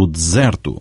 o deserto.